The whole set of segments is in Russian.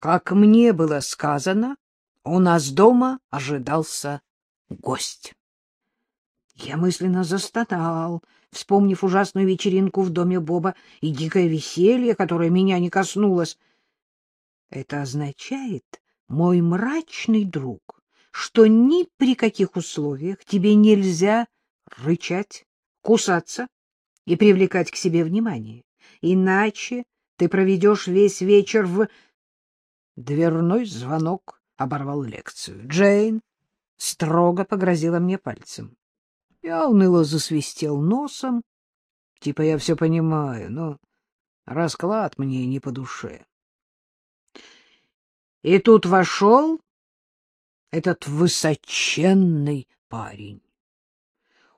Как мне было сказано, у нас дома ожидался гость. Я мысленно застонал, вспомнив ужасную вечеринку в доме Боба и дикое веселье, которое меня не коснулось. Это означает, мой мрачный друг, что ни при каких условиях тебе нельзя рычать, кусаться и привлекать к себе внимание. Иначе ты проведешь весь вечер в... Дверной звонок оборвал лекцию. Джейн строго погрозила мне пальцем. Я уныло засвистел носом. Типа я все понимаю, но расклад мне не по душе. И тут вошел этот высоченный парень.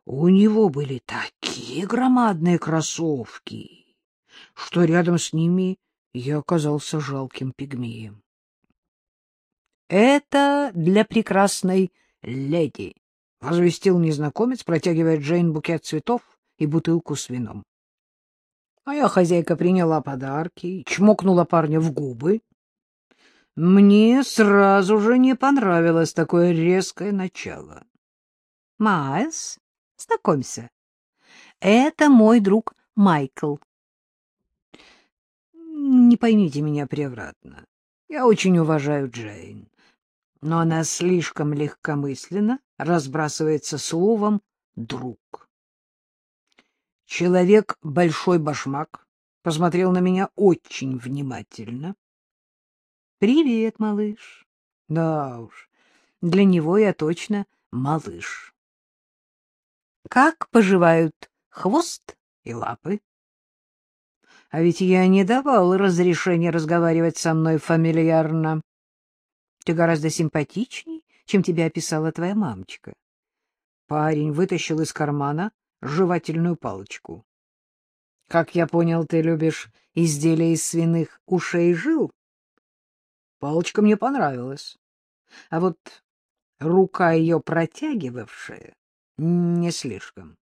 У него были такие громадные кроссовки, что рядом с ними я оказался жалким пигмеем. — Это для прекрасной леди, — возвестил незнакомец, протягивая Джейн букет цветов и бутылку с вином. Моя хозяйка приняла подарки и чмокнула парня в губы. Мне сразу же не понравилось такое резкое начало. — Майлз, знакомься, это мой друг Майкл. Не поймите меня превратно. Я очень уважаю Джейн, но она слишком легкомысленно разбрасывается словом «друг». Человек большой башмак посмотрел на меня очень внимательно. — Привет, малыш. Да уж, для него я точно малыш. — Как поживают хвост и лапы? А ведь я не давал разрешения разговаривать со мной фамильярно. Ты гораздо симпатичней, чем тебя описала твоя мамочка. Парень вытащил из кармана жевательную палочку. — Как я понял, ты любишь изделия из свиных ушей и жил? Палочка мне понравилась. А вот рука ее протягивавшая не слишком.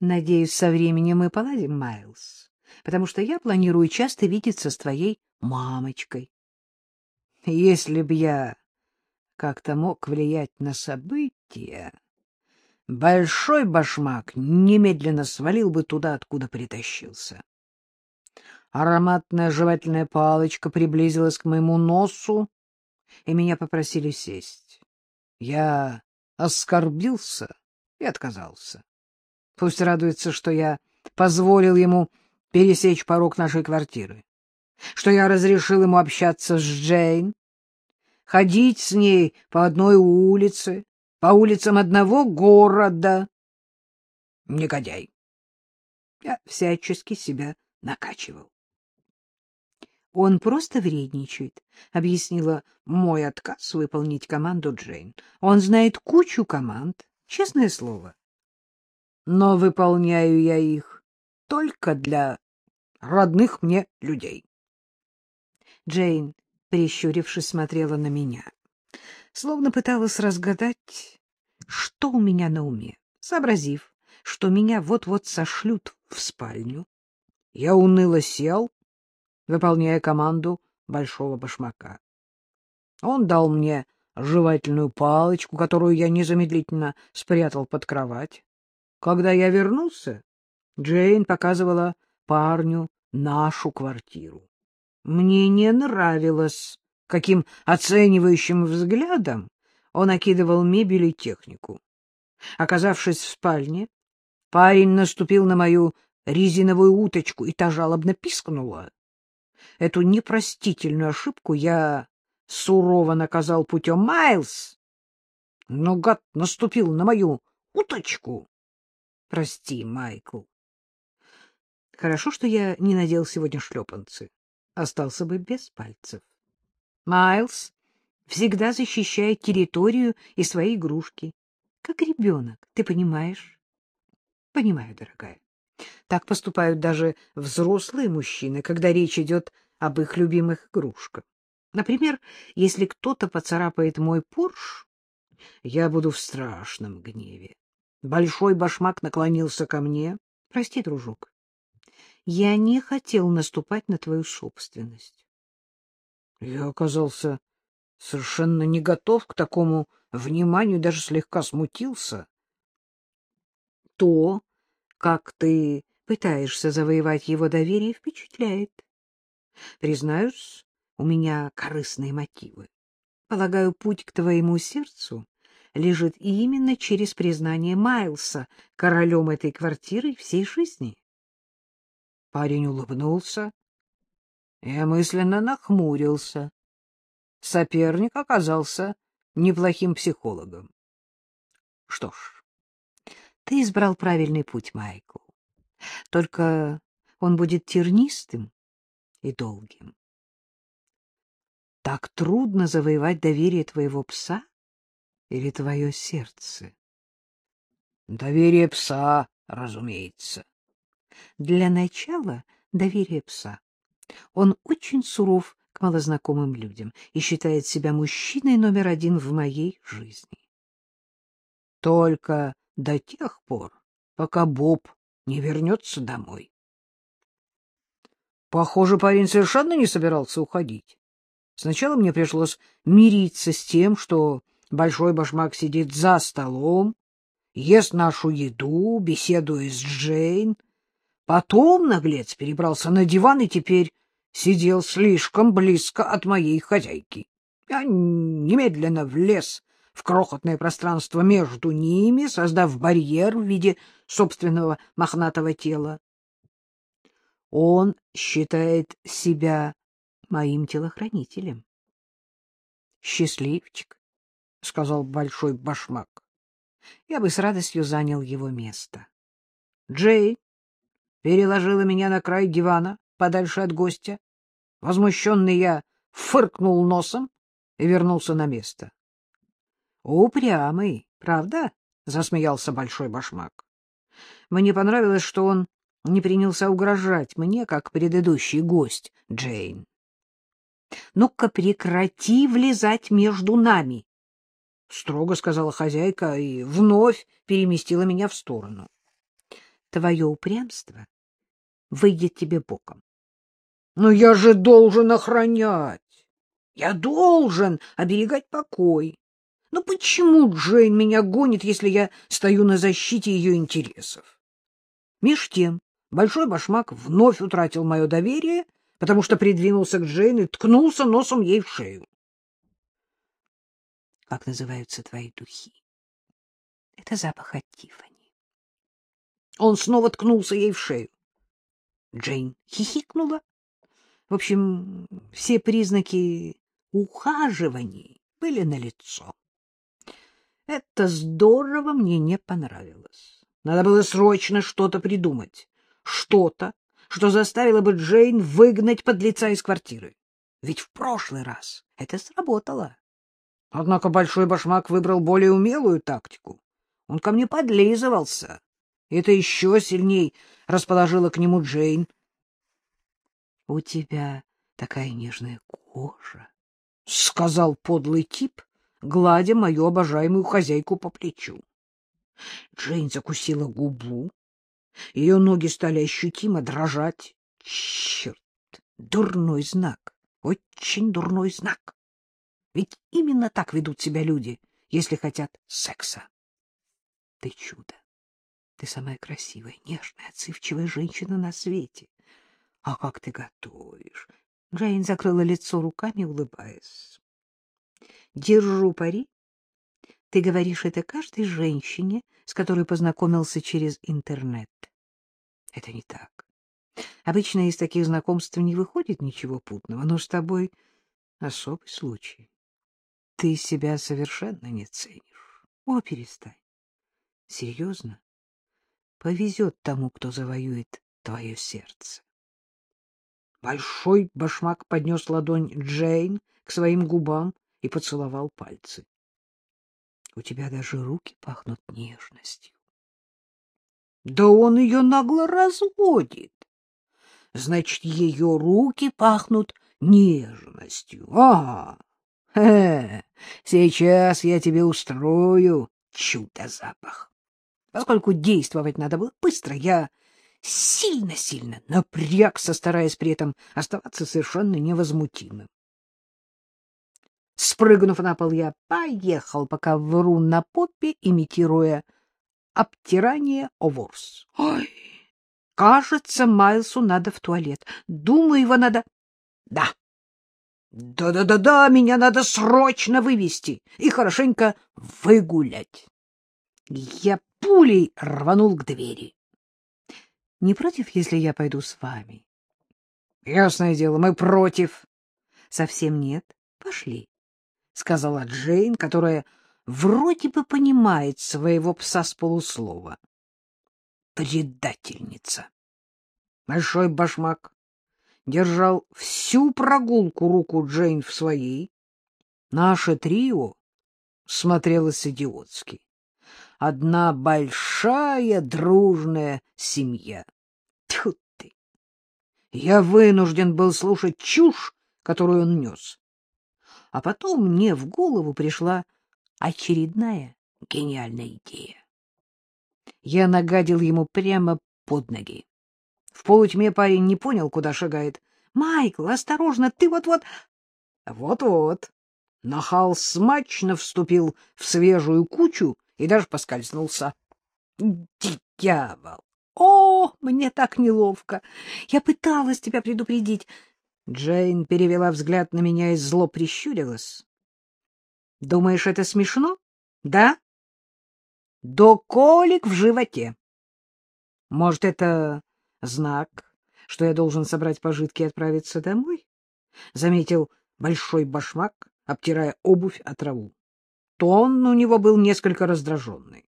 Надеюсь, со временем мы поладим, Майлз потому что я планирую часто видеться с твоей мамочкой. Если б я как-то мог влиять на события, большой башмак немедленно свалил бы туда, откуда притащился. Ароматная жевательная палочка приблизилась к моему носу, и меня попросили сесть. Я оскорбился и отказался. Пусть радуется, что я позволил ему пересечь порог нашей квартиры, что я разрешил ему общаться с Джейн, ходить с ней по одной улице, по улицам одного города. Негодяй. Я всячески себя накачивал. Он просто вредничает, — объяснила мой отказ выполнить команду Джейн. Он знает кучу команд, честное слово. Но выполняю я их только для родных мне людей. Джейн, прищурившись, смотрела на меня, словно пыталась разгадать, что у меня на уме. Сообразив, что меня вот-вот сошлют в спальню, я уныло сел, выполняя команду большого башмака. Он дал мне жевательную палочку, которую я незамедлительно спрятал под кровать. Когда я вернулся, Джейн показывала парню нашу квартиру. Мне не нравилось, каким оценивающим взглядом он окидывал мебель и технику. Оказавшись в спальне, парень наступил на мою резиновую уточку, и та жалобно пискнула. Эту непростительную ошибку я сурово наказал путем Майлз. Но гад наступил на мою уточку. Прости, Майкл. Хорошо, что я не надел сегодня шлепанцы. Остался бы без пальцев. Майлз всегда защищает территорию и свои игрушки. Как ребенок, ты понимаешь? Понимаю, дорогая. Так поступают даже взрослые мужчины, когда речь идет об их любимых игрушках. Например, если кто-то поцарапает мой Порш, я буду в страшном гневе. Большой башмак наклонился ко мне. Прости, дружок, я не хотел наступать на твою собственность. Я оказался совершенно не готов к такому вниманию, даже слегка смутился. То, как ты пытаешься завоевать его доверие, впечатляет. Признаюсь, у меня корыстные мотивы. Полагаю, путь к твоему сердцу лежит именно через признание Майлса королем этой квартиры всей жизни. Парень улыбнулся. Я мысленно нахмурился. Соперник оказался неплохим психологом. Что ж, ты избрал правильный путь, Майкл. Только он будет тернистым и долгим. Так трудно завоевать доверие твоего пса или твое сердце? Доверие пса, разумеется. Для начала доверие пса. Он очень суров к малознакомым людям и считает себя мужчиной номер один в моей жизни. Только до тех пор, пока Боб не вернется домой. Похоже, парень совершенно не собирался уходить. Сначала мне пришлось мириться с тем, что большой башмак сидит за столом, ест нашу еду, беседует с Джейн. Потом наглец перебрался на диван и теперь сидел слишком близко от моей хозяйки. Я немедленно влез в крохотное пространство между ними, создав барьер в виде собственного мохнатого тела. Он считает себя моим телохранителем. Счастливчик, — сказал большой башмак. Я бы с радостью занял его место. Джей переложила меня на край дивана, подальше от гостя. Возмущенный я фыркнул носом и вернулся на место. — Упрямый, правда? — засмеялся большой башмак. Мне понравилось, что он не принялся угрожать мне, как предыдущий гость Джейн. — Ну-ка прекрати влезать между нами! — строго сказала хозяйка и вновь переместила меня в сторону. — Твое упрямство выйдет тебе боком. — Но я же должен охранять! Я должен оберегать покой! Ну почему Джейн меня гонит, если я стою на защите ее интересов? Меж тем большой башмак вновь утратил мое доверие, потому что придвинулся к Джейн и ткнулся носом ей в шею. Как называются твои духи? Это запах от Тиффани. Он снова ткнулся ей в шею. Джейн хихикнула. В общем, все признаки ухаживаний были налицо. Это здорово мне не понравилось. Надо было срочно что-то придумать. Что-то, что заставило бы Джейн выгнать подлеца из квартиры. Ведь в прошлый раз это сработало. Однако Большой Башмак выбрал более умелую тактику. Он ко мне подлизывался. Это еще сильней расположило к нему Джейн. — У тебя такая нежная кожа, — сказал подлый тип, гладя мою обожаемую хозяйку по плечу. Джейн закусила губу. Ее ноги стали ощутимо дрожать. Черт! Дурной знак. Очень дурной знак. Ведь именно так ведут себя люди, если хотят секса. Ты чудо. Ты самая красивая, нежная, отзывчивая женщина на свете. А как ты готовишь? Джейн закрыла лицо руками, улыбаясь. Держу пари. Ты говоришь это каждой женщине, с которой познакомился через интернет. Это не так. Обычно из таких знакомств не выходит ничего путного, но с тобой особый случай. Ты себя совершенно не ценишь. О, перестань. Серьезно? Повезет тому, кто завоюет твое сердце. Большой башмак поднес ладонь Джейн к своим губам и поцеловал пальцы. — У тебя даже руки пахнут нежностью. — Да он ее нагло разводит. Значит, ее руки пахнут нежностью. Ага. Сейчас я тебе устрою чудо-запах. Поскольку действовать надо было быстро, я сильно-сильно напрягся, стараясь при этом оставаться совершенно невозмутимым. Спрыгнув на пол, я поехал, пока вру на попе, имитируя обтирание о ворс. Ой, кажется, Майлсу надо в туалет. Думаю, его надо... Да. Да-да-да-да, меня надо срочно вывести и хорошенько выгулять. Я пулей рванул к двери. — Не против, если я пойду с вами? — Ясное дело, мы против. — Совсем нет. Пошли, — сказала Джейн, которая вроде бы понимает своего пса с полуслова. Предательница. Большой башмак держал всю прогулку руку Джейн в своей. Наше трио смотрелось идиотски. Одна большая дружная семья. Тьфу ты! Я вынужден был слушать чушь, которую он нес. А потом мне в голову пришла очередная гениальная идея. Я нагадил ему прямо под ноги. В полутьме парень не понял, куда шагает. — Майкл, осторожно, ты вот-вот... Вот-вот. Нахал смачно вступил в свежую кучу и даже поскользнулся. Дьявол! О, мне так неловко! Я пыталась тебя предупредить. Джейн перевела взгляд на меня и зло прищурилась. — Думаешь, это смешно? Да? До колик в животе. Может, это знак, что я должен собрать пожитки и отправиться домой? Заметил большой башмак, обтирая обувь от траву. Тон у него был несколько раздраженный.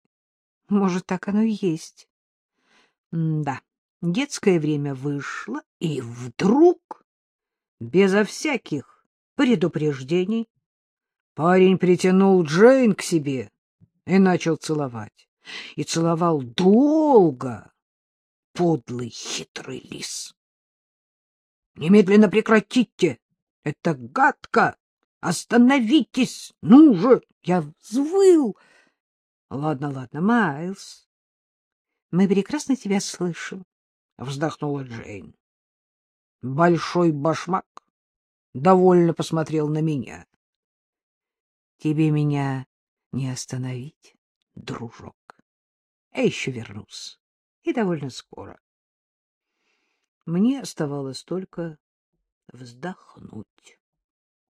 Может, так оно и есть. Да, детское время вышло, и вдруг, безо всяких предупреждений, Парень притянул Джейн к себе и начал целовать. И целовал долго, подлый хитрый лис. — Немедленно прекратите! Это гадко! Остановитесь! Ну же! Я взвыл! — Ладно, ладно, Майлз, мы прекрасно тебя слышим, — вздохнула Джейн. Большой башмак довольно посмотрел на меня. Тебе меня не остановить, дружок. Я еще вернусь. И довольно скоро. Мне оставалось только вздохнуть.